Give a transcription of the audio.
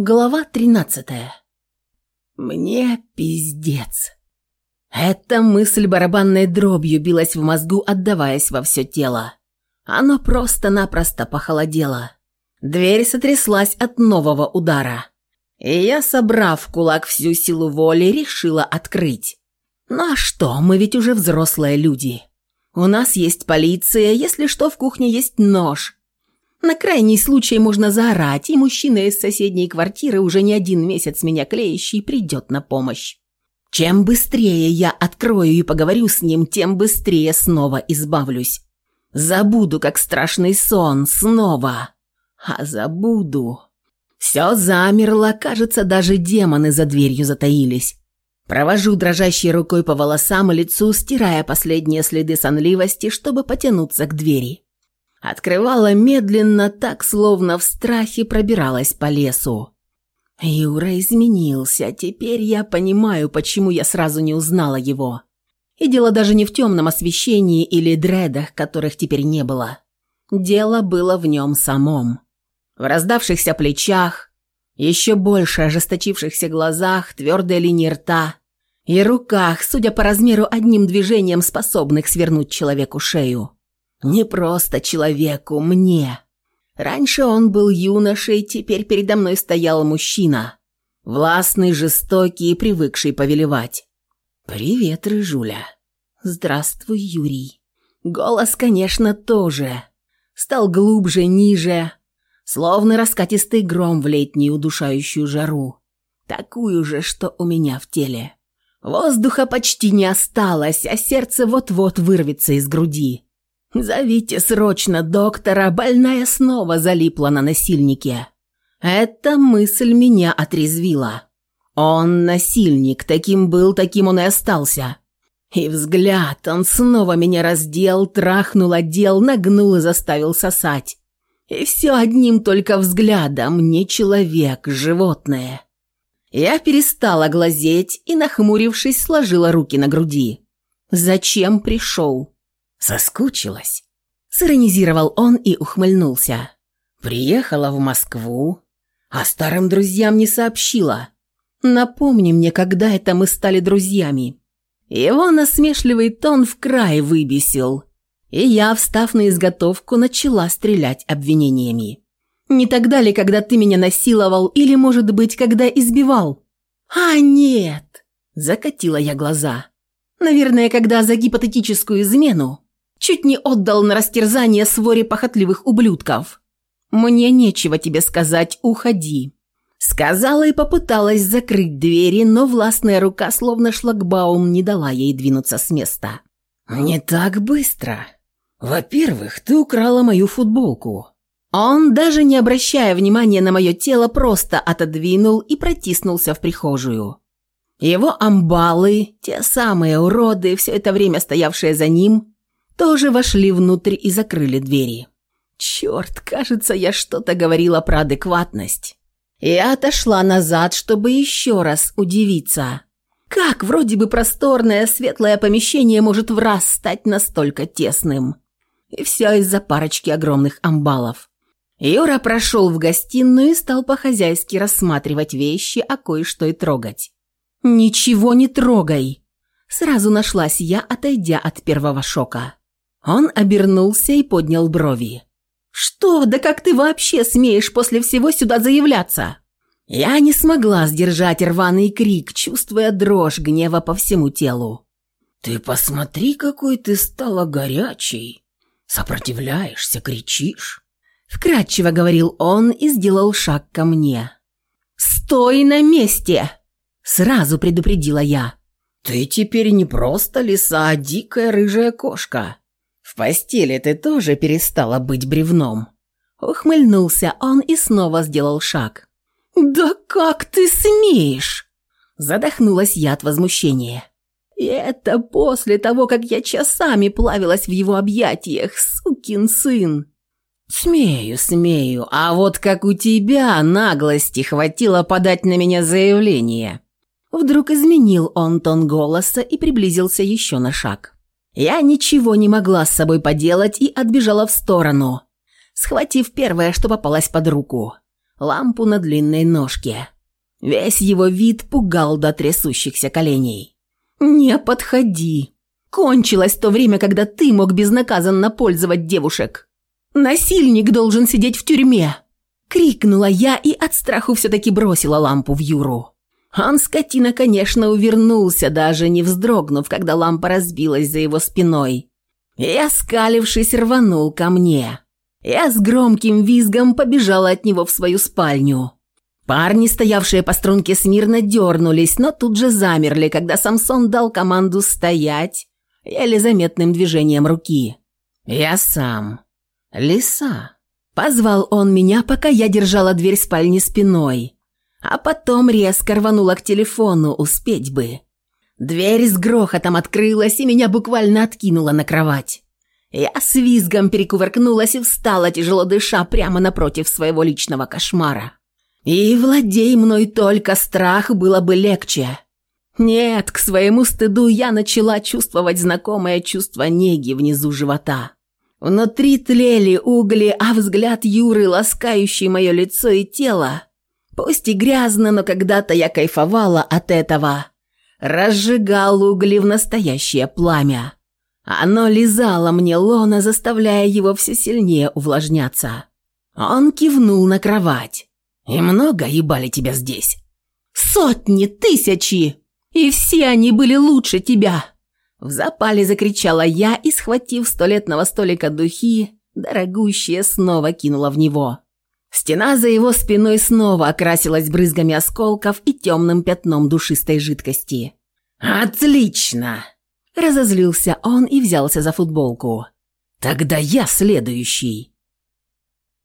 Глава 13. Мне пиздец. Эта мысль барабанной дробью билась в мозгу, отдаваясь во все тело. Оно просто-напросто похолодело. Дверь сотряслась от нового удара. И я, собрав в кулак всю силу воли, решила открыть. Ну а что, мы ведь уже взрослые люди. У нас есть полиция, если что, в кухне есть нож. На крайний случай можно заорать, и мужчина из соседней квартиры уже не один месяц меня клеящий придет на помощь. Чем быстрее я открою и поговорю с ним, тем быстрее снова избавлюсь. Забуду, как страшный сон, снова. А забуду. Все замерло, кажется, даже демоны за дверью затаились. Провожу дрожащей рукой по волосам и лицу, стирая последние следы сонливости, чтобы потянуться к двери открывала медленно так, словно в страхе пробиралась по лесу. Юра изменился, теперь я понимаю, почему я сразу не узнала его. И дело даже не в темном освещении или дредах, которых теперь не было. Дело было в нем самом. В раздавшихся плечах, еще больше ожесточившихся глазах, твердой линии рта и руках, судя по размеру, одним движением способных свернуть человеку шею. Не просто человеку, мне. Раньше он был юношей, теперь передо мной стоял мужчина. Властный, жестокий и привыкший повелевать. «Привет, Рыжуля». «Здравствуй, Юрий». Голос, конечно, тоже. Стал глубже, ниже, словно раскатистый гром в летнюю удушающую жару. Такую же, что у меня в теле. Воздуха почти не осталось, а сердце вот-вот вырвется из груди. «Зовите срочно доктора, больная снова залипла на насильнике». Эта мысль меня отрезвила. Он насильник, таким был, таким он и остался. И взгляд, он снова меня раздел, трахнул, отдел, нагнул и заставил сосать. И все одним только взглядом, не человек, животное. Я перестала глазеть и, нахмурившись, сложила руки на груди. «Зачем пришел?» Соскучилась?» Сиронизировал он и ухмыльнулся. «Приехала в Москву, а старым друзьям не сообщила. Напомни мне, когда это мы стали друзьями». Его насмешливый тон в край выбесил. И я, встав на изготовку, начала стрелять обвинениями. «Не тогда ли, когда ты меня насиловал, или, может быть, когда избивал?» «А нет!» – закатила я глаза. «Наверное, когда за гипотетическую измену Чуть не отдал на растерзание своре похотливых ублюдков. «Мне нечего тебе сказать, уходи». Сказала и попыталась закрыть двери, но властная рука, словно шлагбаум, не дала ей двинуться с места. «Не так быстро. Во-первых, ты украла мою футболку». Он, даже не обращая внимания на мое тело, просто отодвинул и протиснулся в прихожую. Его амбалы, те самые уроды, все это время стоявшие за ним, тоже вошли внутрь и закрыли двери. Черт, кажется, я что-то говорила про адекватность. Я отошла назад, чтобы еще раз удивиться. Как вроде бы просторное светлое помещение может в раз стать настолько тесным? И все из-за парочки огромных амбалов. Юра прошел в гостиную и стал по-хозяйски рассматривать вещи, а кое-что и трогать. «Ничего не трогай!» Сразу нашлась я, отойдя от первого шока. Он обернулся и поднял брови. «Что? Да как ты вообще смеешь после всего сюда заявляться?» Я не смогла сдержать рваный крик, чувствуя дрожь гнева по всему телу. «Ты посмотри, какой ты стала горячей! Сопротивляешься, кричишь!» Вкратчиво говорил он и сделал шаг ко мне. «Стой на месте!» Сразу предупредила я. «Ты теперь не просто лиса, а дикая рыжая кошка. «В постели ты тоже перестала быть бревном». Ухмыльнулся он и снова сделал шаг. «Да как ты смеешь?» Задохнулась я от возмущения. И это после того, как я часами плавилась в его объятиях, сукин сын. «Смею, смею, а вот как у тебя наглости хватило подать на меня заявление!» Вдруг изменил он тон голоса и приблизился еще на шаг. Я ничего не могла с собой поделать и отбежала в сторону, схватив первое, что попалось под руку – лампу на длинной ножке. Весь его вид пугал до трясущихся коленей. «Не подходи! Кончилось то время, когда ты мог безнаказанно пользовать девушек! Насильник должен сидеть в тюрьме!» Крикнула я и от страху все-таки бросила лампу в Юру. Он, скотина, конечно, увернулся, даже не вздрогнув, когда лампа разбилась за его спиной. И, оскалившись, рванул ко мне. Я с громким визгом побежала от него в свою спальню. Парни, стоявшие по струнке смирно, дернулись, но тут же замерли, когда Самсон дал команду «стоять» еле заметным движением руки. «Я сам. Лиса». Позвал он меня, пока я держала дверь спальни спиной а потом резко рванула к телефону, успеть бы. Дверь с грохотом открылась и меня буквально откинула на кровать. Я с визгом перекувыркнулась и встала, тяжело дыша, прямо напротив своего личного кошмара. И владей мной только страх, было бы легче. Нет, к своему стыду я начала чувствовать знакомое чувство неги внизу живота. Внутри тлели угли, а взгляд Юры, ласкающий мое лицо и тело, Пусть и грязно, но когда-то я кайфовала от этого. Разжигал угли в настоящее пламя. Оно лизало мне лона, заставляя его все сильнее увлажняться. Он кивнул на кровать. «И много ебали тебя здесь?» «Сотни, тысячи! И все они были лучше тебя!» В запале закричала я и, схватив столетного столика духи, дорогущие снова кинула в него. Стена за его спиной снова окрасилась брызгами осколков и темным пятном душистой жидкости. «Отлично!» – разозлился он и взялся за футболку. «Тогда я следующий!»